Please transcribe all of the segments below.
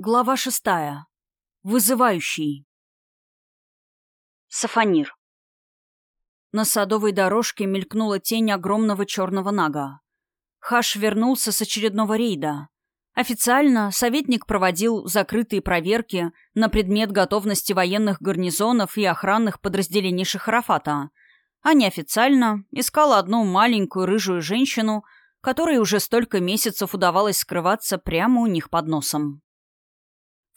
Глава шестая. Вызывающий. Сафанир. На садовой дорожке мелькнула тень огромного черного нага. Хаш вернулся с очередного рейда. Официально советник проводил закрытые проверки на предмет готовности военных гарнизонов и охранных подразделений Шахарафата, а неофициально искал одну маленькую рыжую женщину, которой уже столько месяцев удавалось скрываться прямо у них под носом.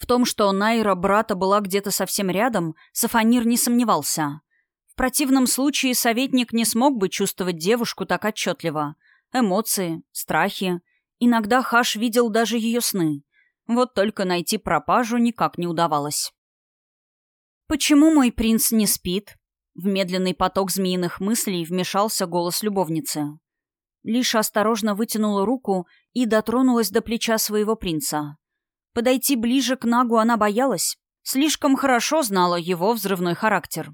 В том, что Найра брата была где-то совсем рядом, Сафанир не сомневался. В противном случае советник не смог бы чувствовать девушку так отчетливо. Эмоции, страхи. Иногда Хаш видел даже ее сны. Вот только найти пропажу никак не удавалось. «Почему мой принц не спит?» В медленный поток змеиных мыслей вмешался голос любовницы. Лиша осторожно вытянула руку и дотронулась до плеча своего принца. Подойти ближе к Нагу она боялась. Слишком хорошо знала его взрывной характер.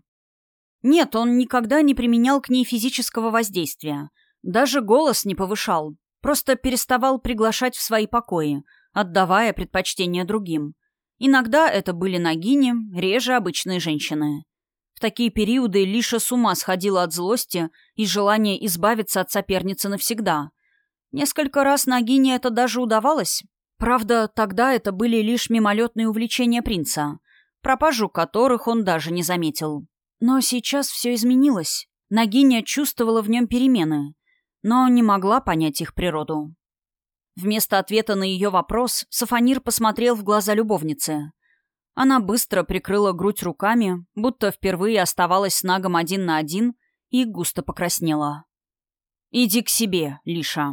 Нет, он никогда не применял к ней физического воздействия. Даже голос не повышал. Просто переставал приглашать в свои покои, отдавая предпочтение другим. Иногда это были нагини, реже обычные женщины. В такие периоды Лиша с ума сходила от злости и желания избавиться от соперницы навсегда. Несколько раз Нагине это даже удавалось, Правда, тогда это были лишь мимолетные увлечения принца, пропажу которых он даже не заметил. Но сейчас все изменилось. Нагиня чувствовала в нем перемены, но не могла понять их природу. Вместо ответа на ее вопрос Сафанир посмотрел в глаза любовницы. Она быстро прикрыла грудь руками, будто впервые оставалась с Нагом один на один, и густо покраснела. «Иди к себе, Лиша»,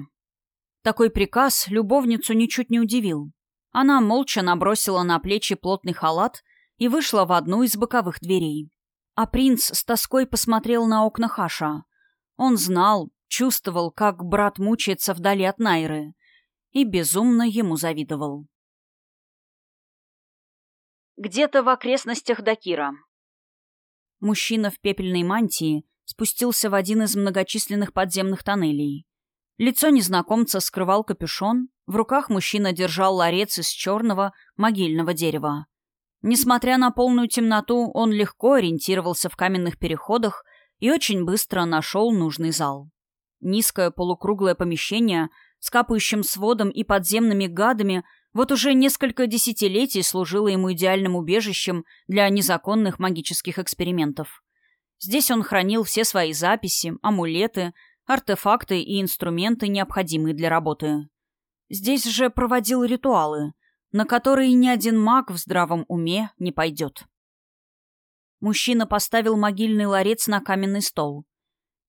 такой приказ любовницу ничуть не удивил. Она молча набросила на плечи плотный халат и вышла в одну из боковых дверей. А принц с тоской посмотрел на окна Хаша. Он знал, чувствовал, как брат мучается вдали от Найры, и безумно ему завидовал. Где-то в окрестностях Дакира. Мужчина в пепельной мантии спустился в один из многочисленных подземных тоннелей. Лицо незнакомца скрывал капюшон, в руках мужчина держал ларец из черного могильного дерева. Несмотря на полную темноту, он легко ориентировался в каменных переходах и очень быстро нашел нужный зал. Низкое полукруглое помещение с капающим сводом и подземными гадами вот уже несколько десятилетий служило ему идеальным убежищем для незаконных магических экспериментов. Здесь он хранил все свои записи, амулеты, артефакты и инструменты, необходимые для работы. Здесь же проводил ритуалы, на которые ни один маг в здравом уме не пойдет. Мужчина поставил могильный ларец на каменный стол.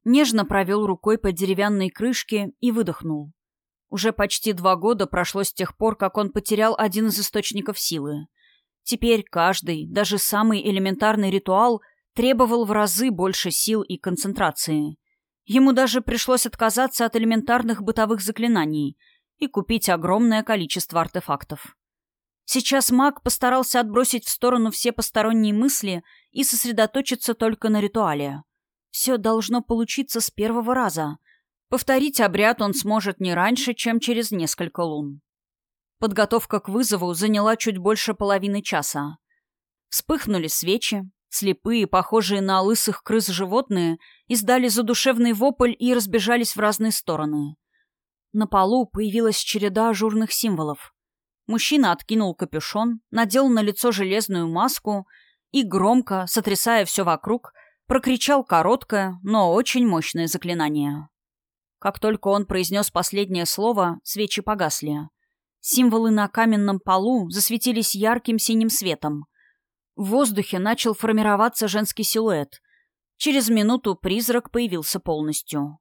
Нежно провел рукой по деревянной крышке и выдохнул. Уже почти два года прошло с тех пор, как он потерял один из источников силы. Теперь каждый, даже самый элементарный ритуал требовал в разы больше сил и концентрации. Ему даже пришлось отказаться от элементарных бытовых заклинаний и купить огромное количество артефактов. Сейчас маг постарался отбросить в сторону все посторонние мысли и сосредоточиться только на ритуале. Все должно получиться с первого раза. Повторить обряд он сможет не раньше, чем через несколько лун. Подготовка к вызову заняла чуть больше половины часа. Вспыхнули свечи, Слепые, похожие на лысых крыс животные, издали задушевный вопль и разбежались в разные стороны. На полу появилась череда ажурных символов. Мужчина откинул капюшон, надел на лицо железную маску и громко, сотрясая все вокруг, прокричал короткое, но очень мощное заклинание. Как только он произнес последнее слово, свечи погасли. Символы на каменном полу засветились ярким синим светом — в воздухе начал формироваться женский силуэт. Через минуту призрак появился полностью.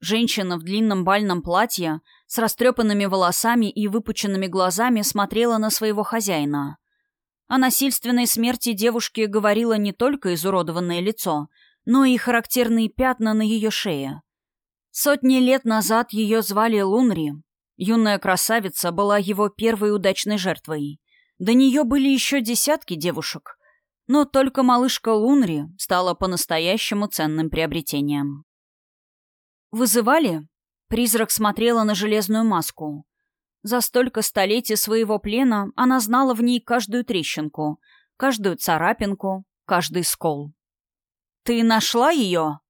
Женщина в длинном бальном платье с растрепанными волосами и выпученными глазами смотрела на своего хозяина. О насильственной смерти девушки говорило не только изуродованное лицо, но и характерные пятна на ее шее. Сотни лет назад ее звали Лунри. Юная красавица была его первой удачной жертвой. До нее были еще десятки девушек, но только малышка Лунри стала по-настоящему ценным приобретением. «Вызывали?» Призрак смотрела на железную маску. За столько столетий своего плена она знала в ней каждую трещинку, каждую царапинку, каждый скол. «Ты нашла ее?»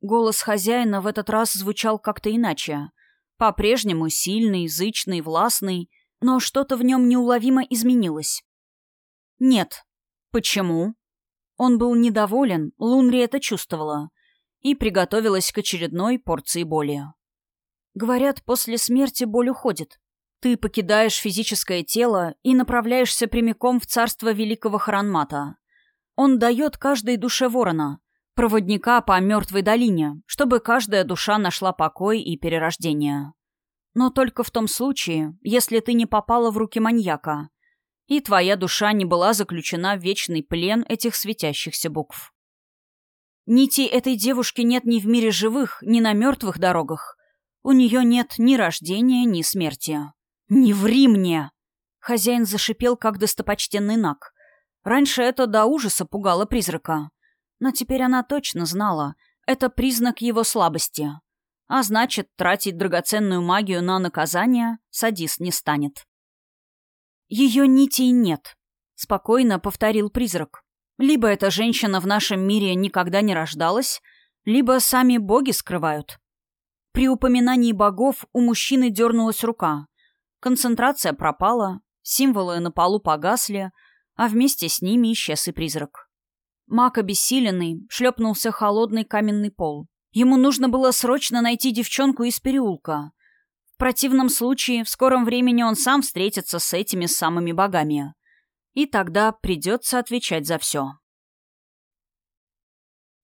Голос хозяина в этот раз звучал как-то иначе. По-прежнему сильный, язычный, властный, но что-то в нем неуловимо изменилось. «Нет». «Почему?» Он был недоволен, Лунри это чувствовала, и приготовилась к очередной порции боли. Говорят, после смерти боль уходит. Ты покидаешь физическое тело и направляешься прямиком в царство великого Харанмата. Он дает каждой душе ворона, проводника по мертвой долине, чтобы каждая душа нашла покой и перерождение. Но только в том случае, если ты не попала в руки маньяка, и твоя душа не была заключена в вечный плен этих светящихся букв. Нити этой девушки нет ни в мире живых, ни на мертвых дорогах. У нее нет ни рождения, ни смерти. «Не ври мне!» Хозяин зашипел, как достопочтенный наг. Раньше это до ужаса пугало призрака. Но теперь она точно знала. Это признак его слабости. А значит, тратить драгоценную магию на наказание садист не станет. «Ее нитей нет», — спокойно повторил призрак. «Либо эта женщина в нашем мире никогда не рождалась, либо сами боги скрывают». При упоминании богов у мужчины дернулась рука. Концентрация пропала, символы на полу погасли, а вместе с ними исчез и призрак. Маг обессиленный шлепнулся холодный каменный пол. Ему нужно было срочно найти девчонку из переулка. В противном случае в скором времени он сам встретится с этими самыми богами. И тогда придется отвечать за все.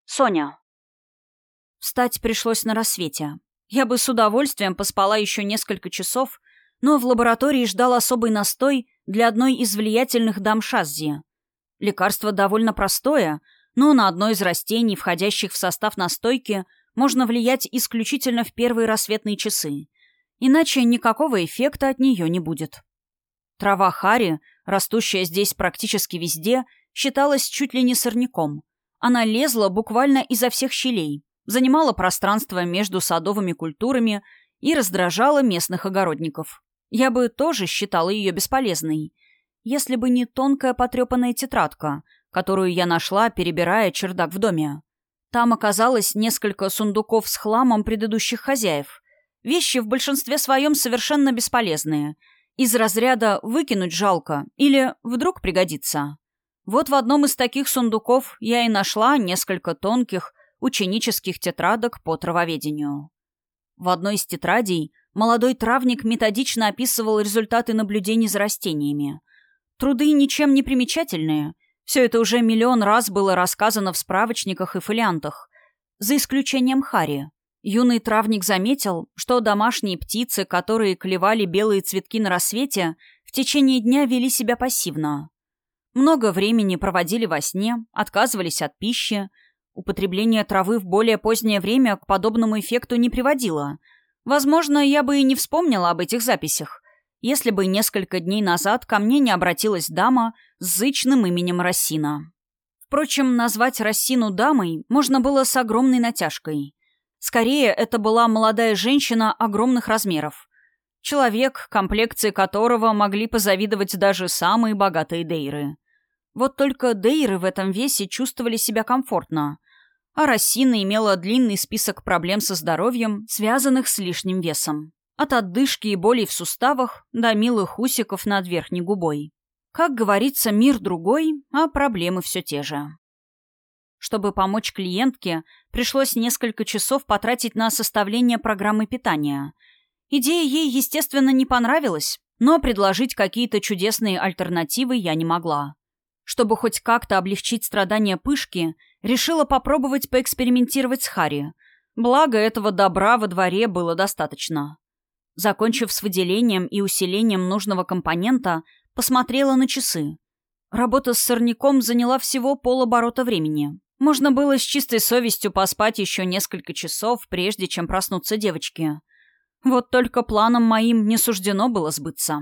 Соня. Встать пришлось на рассвете. Я бы с удовольствием поспала еще несколько часов, но в лаборатории ждал особый настой для одной из влиятельных дам Шаззи. Лекарство довольно простое, но на одно из растений, входящих в состав настойки, можно влиять исключительно в первые рассветные часы. Иначе никакого эффекта от нее не будет. Трава хари, растущая здесь практически везде, считалась чуть ли не сорняком. Она лезла буквально изо всех щелей, занимала пространство между садовыми культурами и раздражала местных огородников. Я бы тоже считала ее бесполезной, если бы не тонкая потрепанная тетрадка, которую я нашла, перебирая чердак в доме. Там оказалось несколько сундуков с хламом предыдущих хозяев. Вещи в большинстве своем совершенно бесполезные. Из разряда «выкинуть жалко» или «вдруг пригодится». Вот в одном из таких сундуков я и нашла несколько тонких ученических тетрадок по травоведению. В одной из тетрадей молодой травник методично описывал результаты наблюдений за растениями. Труды ничем не примечательные, все это уже миллион раз было рассказано в справочниках и фолиантах. За исключением Хари. Юный травник заметил, что домашние птицы, которые клевали белые цветки на рассвете, в течение дня вели себя пассивно. Много времени проводили во сне, отказывались от пищи. Употребление травы в более позднее время к подобному эффекту не приводило. Возможно, я бы и не вспомнила об этих записях, если бы несколько дней назад ко мне не обратилась дама с зычным именем Рассина. Впрочем, назвать Рассину дамой можно было с огромной натяжкой. Скорее, это была молодая женщина огромных размеров. Человек, комплекции которого могли позавидовать даже самые богатые дейры. Вот только дейры в этом весе чувствовали себя комфортно, а Рассина имела длинный список проблем со здоровьем, связанных с лишним весом. От отдышки и болей в суставах до милых усиков над верхней губой. Как говорится, мир другой, а проблемы все те же. Чтобы помочь клиентке, пришлось несколько часов потратить на составление программы питания. Идея ей, естественно, не понравилась, но предложить какие-то чудесные альтернативы я не могла. Чтобы хоть как-то облегчить страдания пышки, решила попробовать поэкспериментировать с Хари. Благо, этого добра во дворе было достаточно. Закончив с выделением и усилением нужного компонента, посмотрела на часы. Работа с сорняком заняла всего полоборота времени. Можно было с чистой совестью поспать еще несколько часов, прежде чем проснуться девочки. Вот только планам моим не суждено было сбыться.